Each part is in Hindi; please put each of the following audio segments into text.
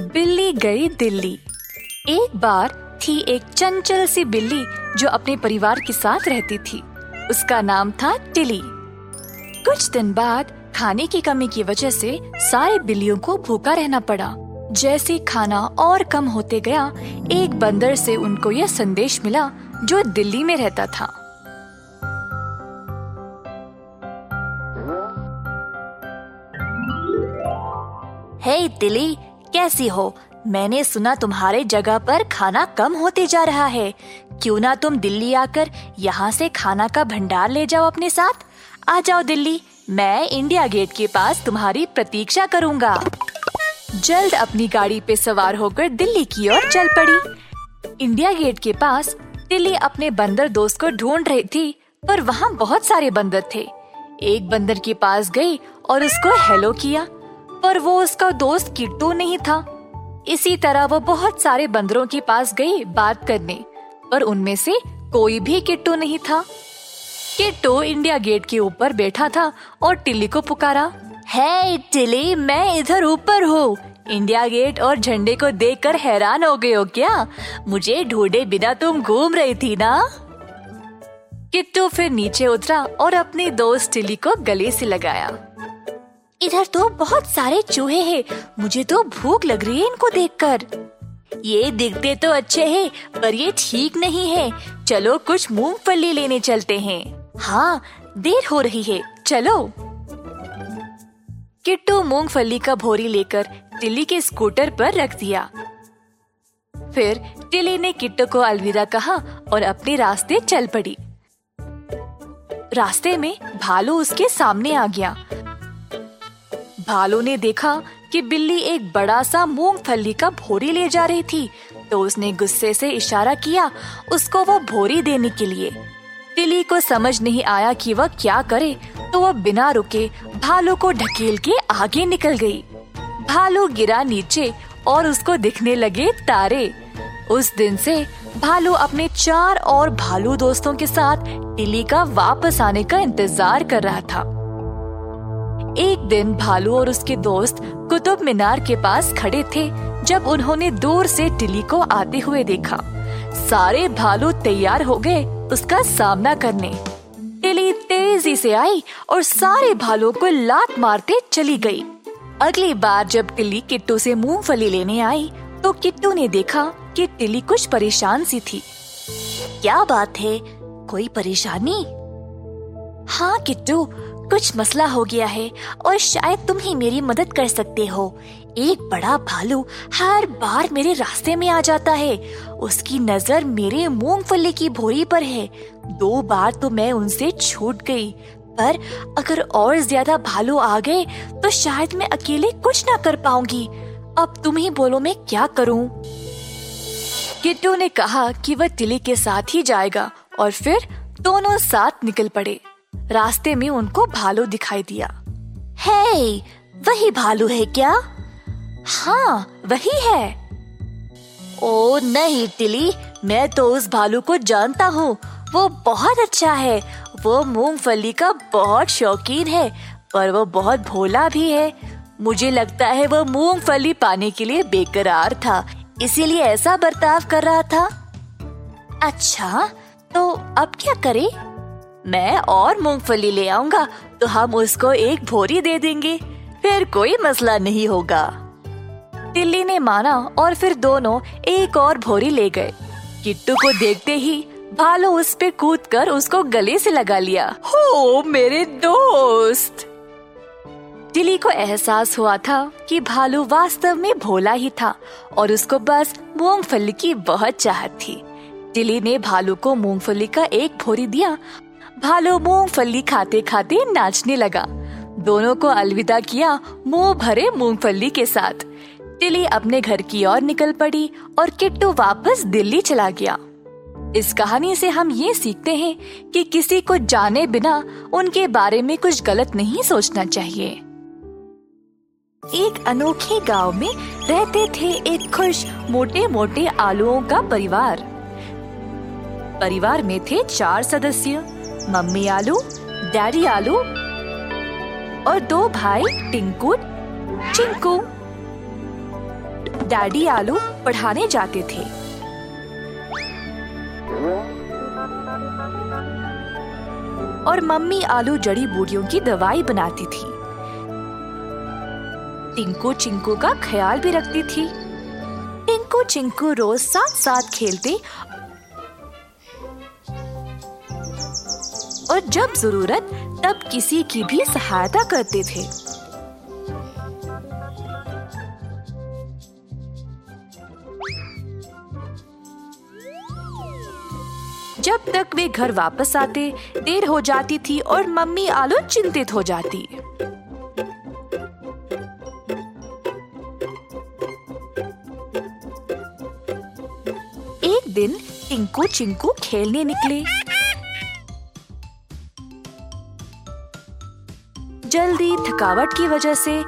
बिल्ली गई दिल्ली। एक बार थी एक चंचल सी बिल्ली जो अपने परिवार के साथ रहती थी। उसका नाम था टिली। कुछ दिन बाद खाने की कमी की वजह से सारे बिल्लियों को भूखा रहना पड़ा। जैसे खाना और कम होते गया एक बंदर से उनको यह संदेश मिला जो दिल्ली में रहता था। हे hey, तिली कैसी हो? मैंने सुना तुम्हारे जगह पर खाना कम होते जा रहा है। क्यों ना तुम दिल्ली आकर यहाँ से खाना का भंडार ले जाओ अपने साथ? आ जाओ दिल्ली। मैं इंडिया गेट के पास तुम्हारी प्रतीक्षा करूँगा। जल्द अपनी गाड़ी पे सवार होकर दिल्ली की ओर चल पड़ी। इंडिया गेट के पास दिल्ली अपने बंदर दोस्त को ढूंढ रही थी, पर वहाँ बहुत सारे बंदर थे। एक बंदर के पास गई और उसको हेलो किया। पर वो उसका दोस्त किट्टू नहीं था। इसी तरह वो बहुत सारे बंदरों के पास गई बात करने, पर उनमें से कोई भी किट्टू नहीं था। किट्टू इंडिया गेट के ऊपर बैठा था और टिल्ली को पुकारा, है टिल्ली, मैं इधर ऊपर हूँ। इंडिया गेट और झंडे को देखकर हैरान हो गए हो क्या? मुझे ढूंढे बिना तुम घूम रही थी ना? किट्टू फिर नीचे उतरा और अपने दोस्त टिल्ली को गले से लगाया। इधर तो बहुत सारे चूहे हैं। मुझे तो भूख लग रही है इनको देखकर। ये दिखते तो अच्छे हैं, पर ये ठीक नहीं है। चलो, कुछ मूंगफली लेने चलते हैं। हाँ देर हो रही है। चलो। किट्टू मूंगफली का भोरी लेकर टिल्ली के स्कूटर पर रख दिया। फिर टिल्ली ने किट्टू को अलविदा कहा और अपने रास्ते चल पड़ी। रास्ते में भालू उसके सामने आ गया। भालू ने देखा कि बिल्ली एक बड़ा सा मूंगफली का भोरी ले जा रही थी तो उसने गुस्से से इशारा किया उसको वो भोरी देने के लिए। बिल्ली को समझ नहीं आया कि वह क्या करे तो वह बिना रुके भालू को ढकेल के आगे निकल गई। भालू गिरा नीचे और उसको दिखने लगे तारे। उस दिन से भालू अपने चार और भालू दोस्तों के साथ टिली का वापस आने का इंतज़ार कर रहा था। एक दिन भालू और उसके दोस्त कुतुब मीनार के पास खड़े थे, जब उन्होंने दूर से टिली को आते हुए देखा। सारे भालू तैयार हो गए उसका सामना करने। टिली तेज़ी से आई और सारे भालू को लात मारते चली गई। अगली बार जब टिली किट्टू से मूंगफली लेने आई तो किट्टू ने देखा कि टिली कुछ परेशान सी थी। क्या बात है? कोई परेशानी? हाँ किट्टू कुछ मसला हो गया है और शायद तुम ही मेरी मदद कर सकते हो। एक बड़ा भालू हर बार मेरे रास्ते में आ जाता है। उसकी नज़र मेरे मूंगफली की भोरी पर है। दो बार तो मैं उनसे छूट गई, पर अगर और ज़्यादा भालू आ गए तो शायद मैं अकेले कुछ ना कर पाऊँगी। अब तुम ही बोलो मैं क्या करूँ? किट्टू ने कहा कि वह तिली के साथ ही जाएगा और फिर दोनों साथ निकल पड़े। रास्ते में उनको भालू दिखाई दिया। है वही भालू है क्या? हाँ वही है। ओ, नहीं टिली मैं तो उस भालू को जानता हूँ। वो बहुत अच्छा है। वो मूंगफली का बहुत शौकीन है, पर वो बहुत भोला भी है। मुझे लगता है वो मूंगफली पाने के लिए बेकरार था, इसीलिए ऐसा बर्ताव कर रहा था। अच्छा तो अब क्या करें? मैं और मूंगफली ले आऊँगा तो हम उसको एक भोरी दे देंगे। फिर कोई मसला नहीं होगा। टिल्ली ने माना और फिर दोनों एक और भोरी ले गए। किट्टू को देखते ही भालू उस पे कूद कर उसको गले से लगा लिया। हो, मेरे दोस्त! टिली को एहसास हुआ था कि भालू वास्तव में भोला ही था और उसको बस मूंगफली की बहुत चाहत थी। टिली ने भालू को मूंगफली का एक भोरी दिया भालू मूंगफली खाते खाते नाचने लगा। दोनों को अलविदा किया मुँह भरे मूंगफली के साथ। टिली अपने घर की ओर निकल पड़ी और किट्टू वापस दिल्ली चला गया। इस कहानी से हम ये सीखते हैं कि किसी को जाने बिना उनके बारे में कुछ गलत नहीं सोचना चाहिए। एक अनोखे गाँव में रहते थे एक खुश मोटे मोटे आलुओं का परिवार। परिवार में थे चार सदस्य। मम्मी आलू, डैडी आलू और दो भाई टिंकू, चिंकू। डैडी आलू पढ़ाने जाते थे। और मम्मी आलू जड़ी बूटियों की दवाई बनाती थी। टिंकू चिंकू का ख्याल भी रखती थी। टिंकू चिंकू रोज साथ साथ खेलते और जब ज़रूरत, तब किसी की भी सहायता करते थे। जब तक वे घर वापस आते, देर हो जाती थी और मम्मी आलू चिंतित हो जाती। एक दिन टिंकू चिंकू खेलने निकले। जल्दी थकावट की वजह से।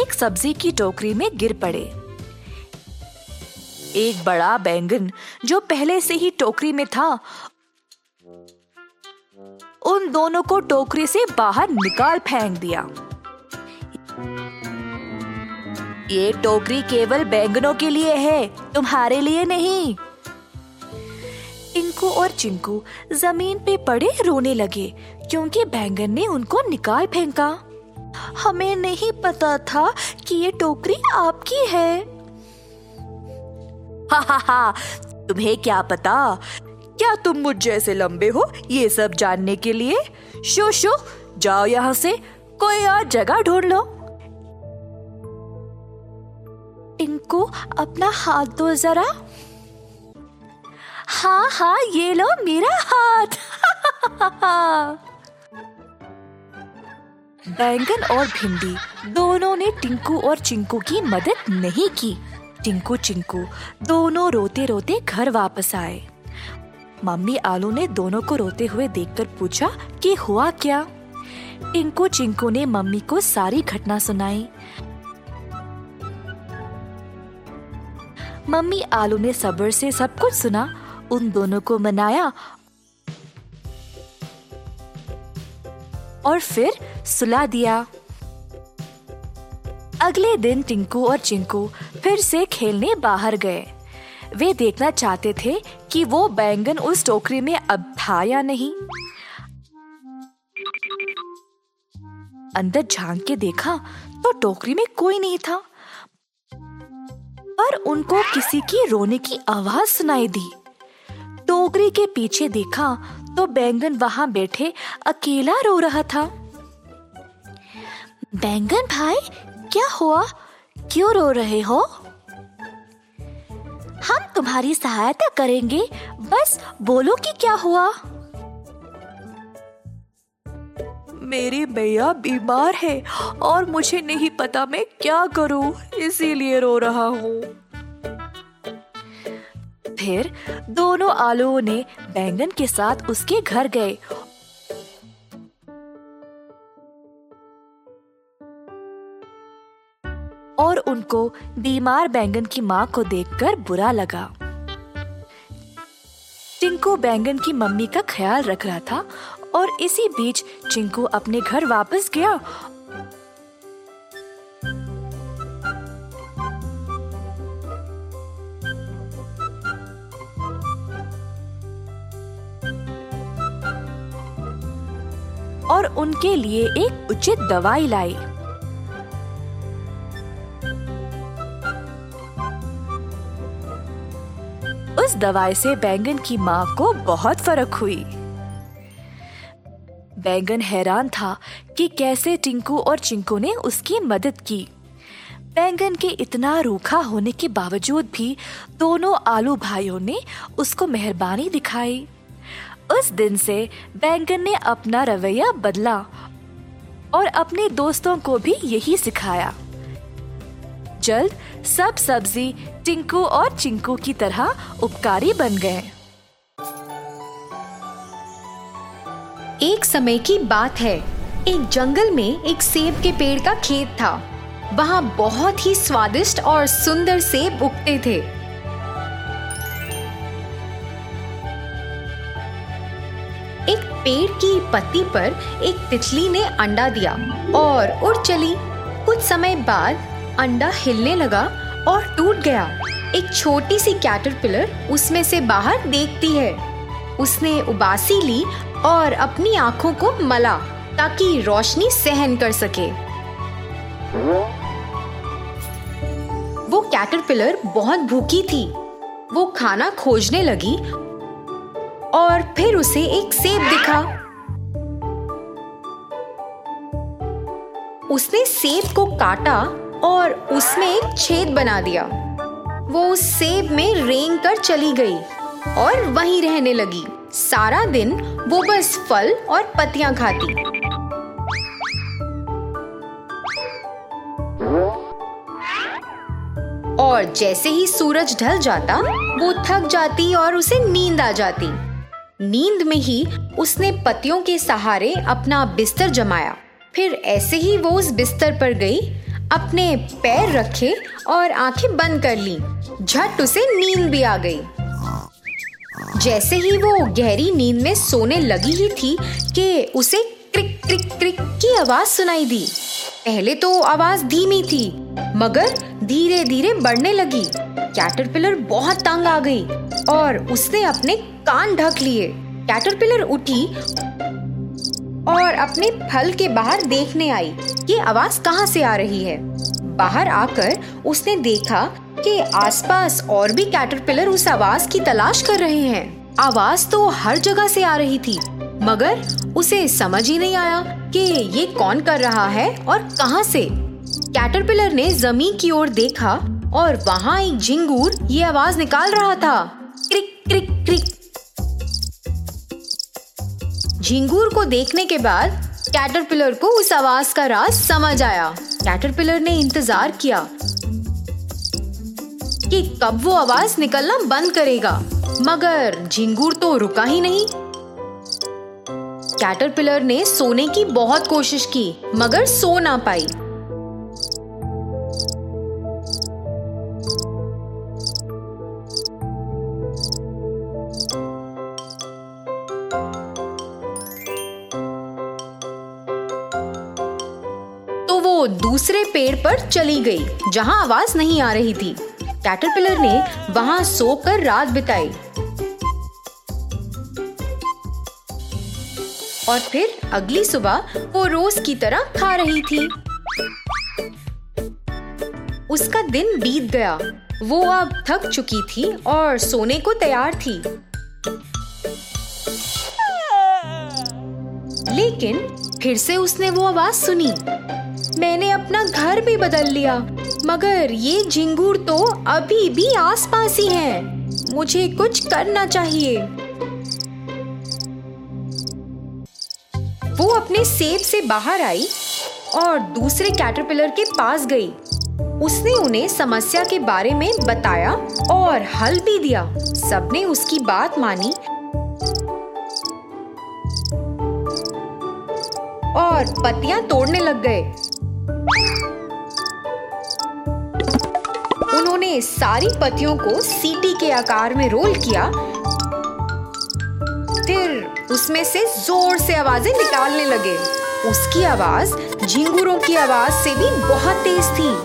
एक सब्ज़ी की टोकरी में गिर पड़े। एक बड़ा बैंगन, जो पहले से ही टोकरी में था, उन दोनों को टोकरी से बाहर निकाल फेंक दिया। ये टोकरी केवल बैंगनों के लिए है, तुम्हारे लिए नहीं। टिंकू और चिंकू ज़मीन पे पड़े रोने लगे, क्योंकि बैंगन ने उनको निकाल फेंका। हमें नहीं पता था कि ये टोकरी आपकी है। हा हा हा, तुम्हें क्या पता? क्या तुम मुझ जैसे लंबे हो ये सब जानने के लिए? शो शो, जाओ यहाँ से, कोई और जगह ढूंढ लो। इनको अपना हाथ दो जरा। हाँ हाँ ये लो, मेरा हाथ। बैंगन और भिंडी, दोनों ने टिंकू और चिंकू की मदद नहीं की। टिंकू, चिंकू, दोनों रोते रोते घर वापस आए। मम्मी आलू ने दोनों को रोते हुए देखकर पूछा कि हुआ क्या? टिंकू, चिंकू ने मम्मी को सारी घटना सुनाई। मम्मी आलू ने सब्र से सब कुछ सुना, उन दोनों को मनाया। और फिर सुला दिया। अगले दिन टिंकू और चिंकू फिर से खेलने बाहर गए। वे देखना चाहते थे कि वो बैंगन उस टोकरी में अब था या नहीं। अंदर झाँक के देखा तो टोकरी में कोई नहीं था। पर उनको किसी की रोने की आवाज़ सुनाई दी। टोकरी के पीछे देखा तो बैंगन वहाँ बैठे अकेला रो रहा था। बैंगन भाई, क्या हुआ? क्यों रो रहे हो? हम तुम्हारी सहायता करेंगे। बस बोलो कि क्या हुआ? मेरी मैया बीमार है और मुझे नहीं पता मैं क्या करूँ, इसीलिए रो रहा हूँ। फिर दोनों आलुओं ने बैंगन के साथ उसके घर गए। और उनको बीमार बैंगन की माँ को देखकर बुरा लगा। टिंकू बैंगन की मम्मी का ख्याल रख रहा था और इसी बीच चिंकू अपने घर वापस गया। और उनके लिए एक उचित दवाई लाई। उस दवाई से बैंगन की माँ को बहुत फ़र्क हुई। बैंगन हैरान था कि कैसे टिंकू और चिंकू ने उसकी मदद की। बैंगन के इतना रूखा होने के बावजूद भी दोनों आलू भाइयों ने उसको मेहरबानी दिखाई। उस दिन से बैंगन ने अपना रवैया बदला और अपने दोस्तों को भी यही सिखाया। जल्द सब सब्ज़ी टिंकू और चिंकू की तरह उपकारी बन गए। एक समय की बात है। एक जंगल में एक सेब के पेड़ का खेत था। वहाँ बहुत ही स्वादिष्ट और सुंदर सेब उगते थे। एक पेड़ की पत्ती पर एक तितली ने अंडा दिया और उड़ चली। कुछ समय बाद अंडा हिलने लगा और टूट गया। एक छोटी सी कैटरपिलर उसमें से बाहर देखती है। उसने उबासी ली और अपनी आँखों को मला ताकि रोशनी सहन कर सके। वो कैटरपिलर बहुत भूखी थी। वो खाना खोजने लगी और फिर उसे एक सेब दिखा। उसने सेब को काटा और उसमें एक छेद बना दिया। वो उस सेब में रेंग कर चली गई और वहीं रहने लगी। सारा दिन वो बस फल और पत्तियाँ खाती। और जैसे ही सूरज ढल जाता, वो थक जाती और उसे नींद आ जाती। नींद में ही उसने पतियों के सहारे अपना बिस्तर जमाया। फिर ऐसे ही वो उस बिस्तर पर गई, अपने पैर रखे और आँखें बंद कर ली। झट उसे नींद भी आ गई। जैसे ही वो गहरी नींद में सोने लगी ही थी कि उसे क्रिक क्रिक क्रिक की आवाज़ सुनाई दी। पहले तो आवाज़ धीमी थी, मगर धीरे धीरे बढ़ने लगी। कैटरपिलर बहुत तंग आ गई और उसने अपने कान ढक लिए। कैटरपिलर उठी और अपने फल के बाहर देखने आई ये आवाज़ कहाँ से आ रही है। बाहर आकर उसने देखा कि आसपास और भी कैटरपिलर उस आवाज़ की तलाश कर रहे हैं। आवाज़ तो हर जगह से आ रही थी, मगर उसे समझ ही नहीं आया कि ये कौन कर रहा है और कहाँ से। कैटरपिलर ने ज़मीन की ओर देखा और वहाँ एक झिंगूर ये आवाज़ निकाल रहा था। क्रिक क्रिक क्रिक। झिंगूर को देखने के बाद कैटरपिलर को उस आवाज़ का राज समझ आया। कैटरपिलर ने इंतज़ार किया कि कब वो आवाज़ निकलना बंद करेगा। मगर झिंगूर तो रुका ही नहीं। कैटरपिलर ने सोने की बहुत कोशिश की, मगर सो ना पाई। दूसरे पेड़ पर चली गई, जहाँ आवाज़ नहीं आ रही थी। कैटरपिलर ने वहाँ सोकर रात बिताई। और फिर अगली सुबह वो रोज की तरह खा रही थी। उसका दिन बीत गया। वो अब थक चुकी थी और सोने को तैयार थी। लेकिन फिर से उसने वो आवाज़ सुनी। मैंने अपना घर भी बदल लिया। मगर ये झिंगूर तो अभी भी आसपास ही है। मुझे कुछ करना चाहिए। वो अपने सेब से बाहर आई और दूसरे कैटरपिलर के पास गई। उसने उन्हें समस्या के बारे में बताया और हल भी दिया। सबने उसकी बात मानी और पत्तियाँ तोड़ने लग गए। उन्होंने सारी पत्तियों को सीटी के आकार में रोल किया। फिर उसमें से ज़ोर से आवाज़ें निकालने लगे। उसकी आवाज़, झिंगुरों की आवाज़ से भी बहुत तेज थी।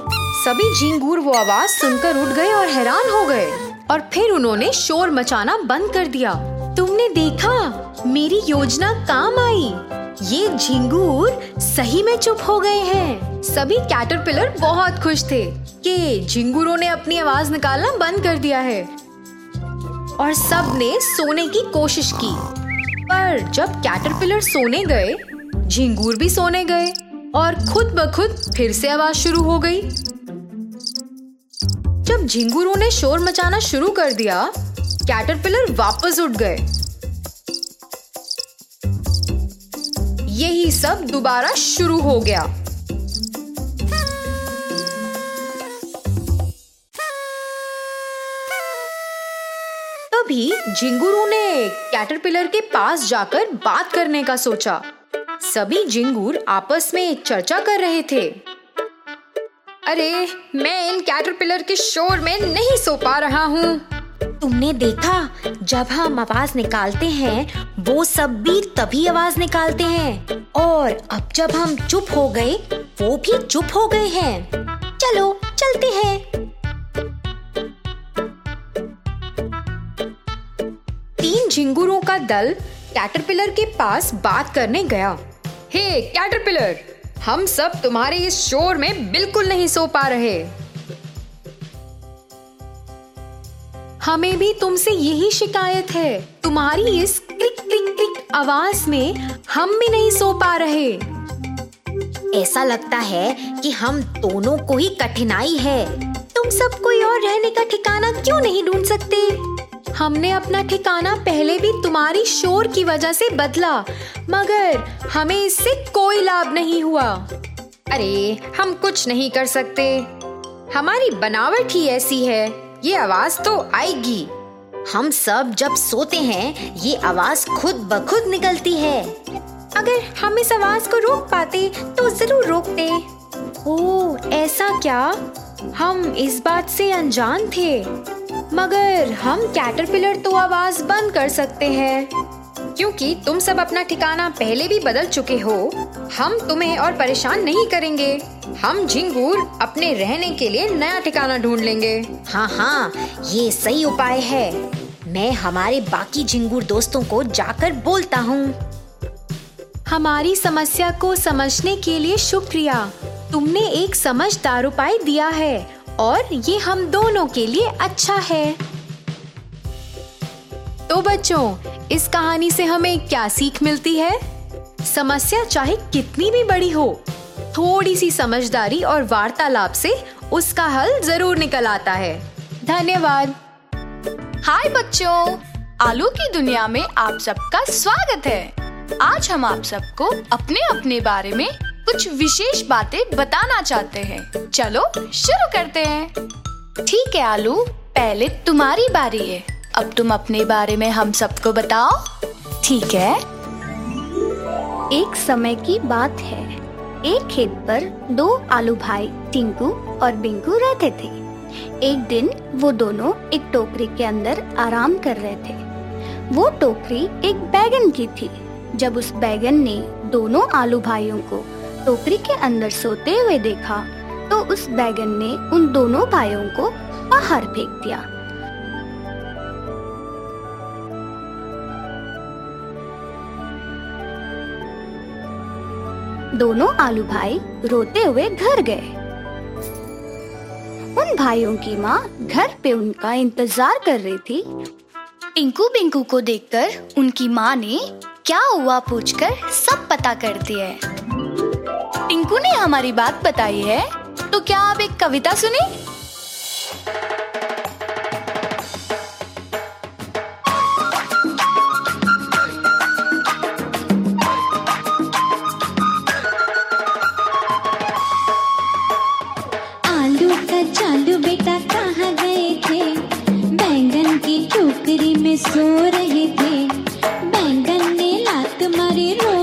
सभी झिंगूर वो आवाज़ सुनकर उठ गए और हैरान हो गए। और फिर उन्होंने शोर मचाना बंद कर दिया। तुमने देखा? मेरी योजना काम आई। ये झिंगूर सही में चुप हो गए हैं। सभी कैटरपिलर बहुत खुश थे। कि झिंगूरों ने अपनी आवाज़ निकालना बंद कर दिया है। और सबने सोने की कोशिश की। पर जब कैटरपिलर सोने गए झिंगूर भी सोने गए और खुद ब खुद फिर से आवाज़ शुरू हो गई। जब झिंगूरों ने शोर मचाना शुरू कर दिया, कैटरपिलर वापस उठ गए। यही सब दोबारा शुरू हो गया। तभी झिंगुरों ने कैटरपिलर के पास जाकर बात करने का सोचा। सभी झिंगुर आपस में चर्चा कर रहे थे। अरे, मैं इन कैटरपिलर के शोर में नहीं सो पा रहा हूँ। तुमने देखा, जब हम आवाज़ निकालते हैं, वो सब भी तभी आवाज़ निकालते हैं। और अब जब हम चुप हो गए, वो भी चुप हो गए हैं। चलो, चलते हैं। झिंगुरों का दल कैटरपिलर के पास बात करने गया। हे hey, कैटरपिलर हम सब तुम्हारे इस शोर में बिल्कुल नहीं सो पा रहे। हमें भी तुमसे यही शिकायत है। तुम्हारी इस क्लिक क्लिक क्लिक आवाज़ में हम भी नहीं सो पा रहे। ऐसा लगता है कि हम दोनों को ही कठिनाई है। तुम सब कोई और रहने का ठिकाना क्यों नहीं ढूंढ सकते? हमने अपना ठिकाना पहले भी तुम्हारी शोर की वजह से बदला, मगर हमें इससे कोई लाभ नहीं हुआ। अरे, हम कुछ नहीं कर सकते। हमारी बनावट ही ऐसी है, ये आवाज़ तो आएगी। हम सब जब सोते हैं, ये आवाज़ खुद ब खुद निकलती है। अगर हम इस आवाज़ को रोक पाते तो ज़रूर रोकते। ओ ऐसा क्या? हम इस बात से अनजान थे। मगर हम कैटरपिलर तो आवाज़ बंद कर सकते हैं। क्योंकि तुम सब अपना ठिकाना पहले भी बदल चुके हो हम तुम्हें और परेशान नहीं करेंगे। हम झिंगूर अपने रहने के लिए नया ठिकाना ढूंढ लेंगे। हाँ हाँ ये सही उपाय है। मैं हमारे बाकी झिंगूर दोस्तों को जाकर बोलता हूँ। हमारी समस्या को समझने के लिए शुक्रिया। तुमने एक समझदार उपाय दिया है। और ये हम दोनों के लिए अच्छा है। तो बच्चों, इस कहानी से हमें क्या सीख मिलती है? समस्या चाहे कितनी भी बड़ी हो थोड़ी सी समझदारी और वार्तालाप से उसका हल ज़रूर निकल आता है। धन्यवाद। हाय बच्चों, आलू की दुनिया में आप सबका स्वागत है। आज हम आप सबको अपने अपने बारे में कुछ विशेष बातें बताना चाहते हैं। चलो, शुरू करते हैं। ठीक है, आलू, पहले तुम्हारी बारी है। अब तुम अपने बारे में हम सबको बताओ। ठीक है। एक समय की बात है। एक खेत पर दो आलू भाई, टिंकू और बिंकू रहते थे। एक दिन वो दोनों एक टोकरी के अंदर आराम कर रहे थे। वो टोकरी एक बैगन की थी, जब उस बैगन ने दोनों आलू भाइयों को टोकरी के अंदर सोते हुए देखा तो उस बैगन ने उन दोनों भाइयों को बाहर फेंक दिया। दोनों आलू भाई रोते हुए घर गए। उन भाइयों की माँ घर पे उनका इंतज़ार कर रही थी। टिंकू बिंकू को देखकर उनकी माँ ने, क्या हुआ पूछकर? सब पता करती है। टिंकू ने हमारी बात बताई है। तो क्या आप एक कविता सुनी? सो रहे थे। बैंगन ने लात मारी, रो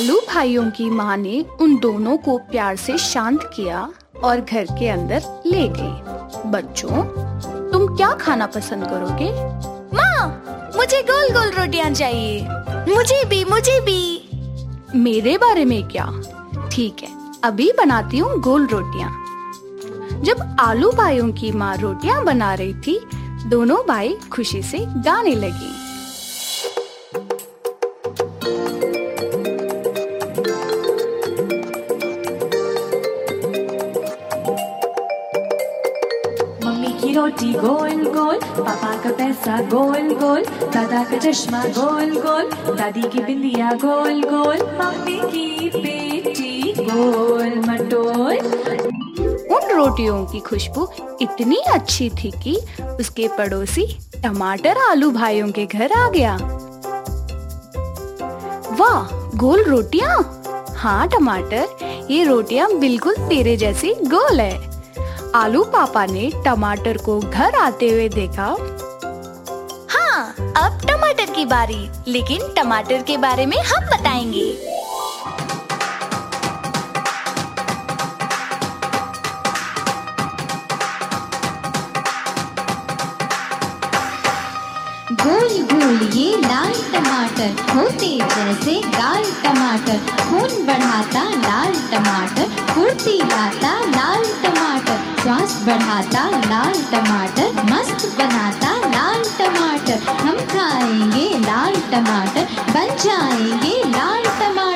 आलू भाइयों की माँ ने उन दोनों को प्यार से शांत किया और घर के अंदर ले गई। बच्चों, तुम क्या खाना पसंद करोगे? माँ, मुझे गोल गोल रोटियाँ चाहिए। मुझे भी मुझे भी। मेरे बारे में क्या? ठीक है, अभी बनाती हूँ गोल रोटियाँ। जब आलू भाइयों की माँ रोटियाँ बना रही थी, दोनों भाई खुशी से गाने लगी। रोटी गोल गोल, पापा का पैसा गोल गोल, दादा का चश्मा गोल गोल, दादी की बिंदिया गोल गोल मम्मी की बेटी गोल मटोल। उन रोटियों की खुशबू इतनी अच्छी थी कि उसके पड़ोसी टमाटर आलू भाइयों के घर आ गया। वाह, गोल रोटियाँ? हाँ टमाटर, ये रोटियाँ बिल्कुल तेरे जैसी गोल है। आलू पापा ने टमाटर को घर आते हुए देखा। हाँ अब टमाटर की बारी, लेकिन टमाटर के बारे में हम बताएँगे। गोल गोल ये लाल टमाटर। होते जैसे लाल टमाटर। खून बढ़ाता लाल टमाटर। फुर्ती लाता लाल टमाटर। स्वास्थ्य बढ़ाता लाल टमाटर। मस्त बनाता लाल टमाटर। हम खाएँगे लाल टमाटर। बन जाएँगे लाल टमाटर।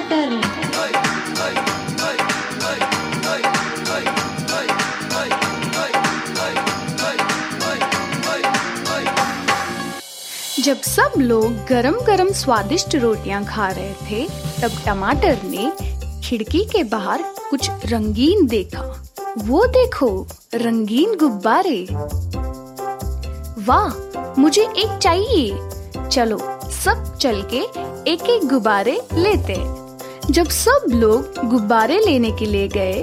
जब सब लोग गरम गरम स्वादिष्ट रोटियाँ खा रहे थे, तब टमाटर ने खिड़की के बाहर कुछ रंगीन देखा। वो देखो, रंगीन गुब्बारे। वाह, मुझे एक चाहिए। चलो, सब चल के एक एक गुब्बारे लेते जब सब लोग गुब्बारे लेने के लिए गए,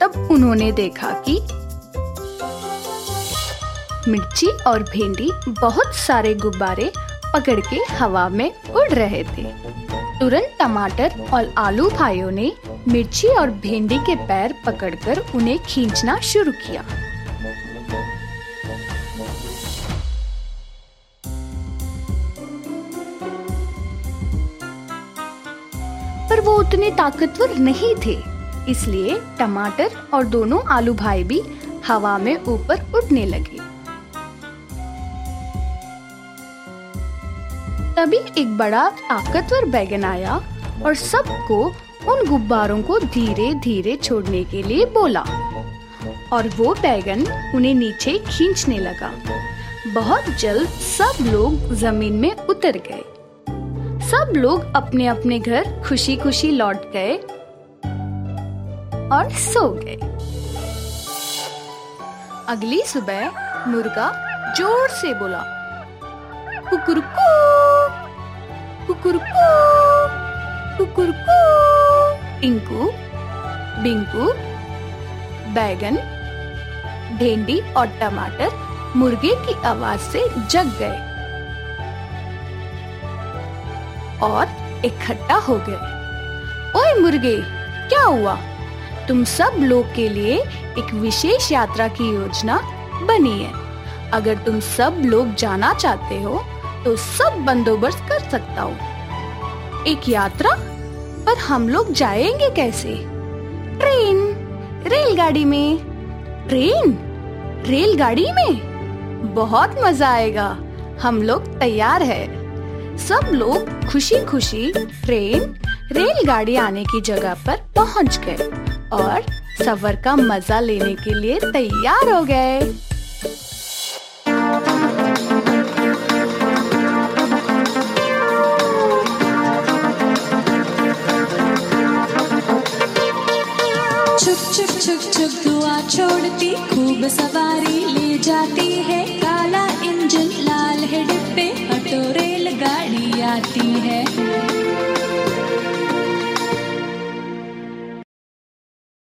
तब उन्होंने देखा कि मिर्ची और भेंडी बहुत सारे गुब्बारे पकड़ के हवा में उड़ रहे थे। तुरंत टमाटर और आलू भाइयों ने मिर्ची और भेंडी के पैर पकड़कर उन्हें खींचना शुरू किया। पर वो उतने ताकतवर नहीं थे, इसलिए टमाटर और दोनों आलू भाई भी हवा में ऊपर उड़ने लगे। तभी एक बड़ा ताकतवर बैगन आया और सबको उन गुब्बारों को धीरे धीरे छोड़ने के लिए बोला। और वो बैगन उन्हें नीचे खींचने लगा। बहुत जल्द सब लोग ज़मीन में उतर गए। सब लोग अपने अपने घर खुशी खुशी लौट गए और सो गए। अगली सुबह मुर्गा ज़ोर से बोला कुकुरकू कुकुरकू कुकुरकू टिंकू बिंकू बैगन भेंडी और टमाटर मुर्गे की आवाज़ से जग गए। और इकट्ठा हो गए। ओए मुर्गे, क्या हुआ? तुम सब लोग के लिए एक विशेष यात्रा की योजना बनी है। अगर तुम सब लोग जाना चाहते हो तो सब बंदोबस्त कर सकता हूँ। एक यात्रा? पर हम लोग जाएँगे कैसे? ट्रेन? रेलगाड़ी में? ट्रेन? रेलगाड़ी में? बहुत मज़ा आएगा। हम लोग तैयार है। सब लोग खुशी खुशी ट्रेन, रेलगाड़ी आने की जगह पर पहुँच गए और सफ़र का मज़ा लेने के लिए तैयार हो गए। छुक छुक दुआ छोड़ती खूब सवारी ले जाती है।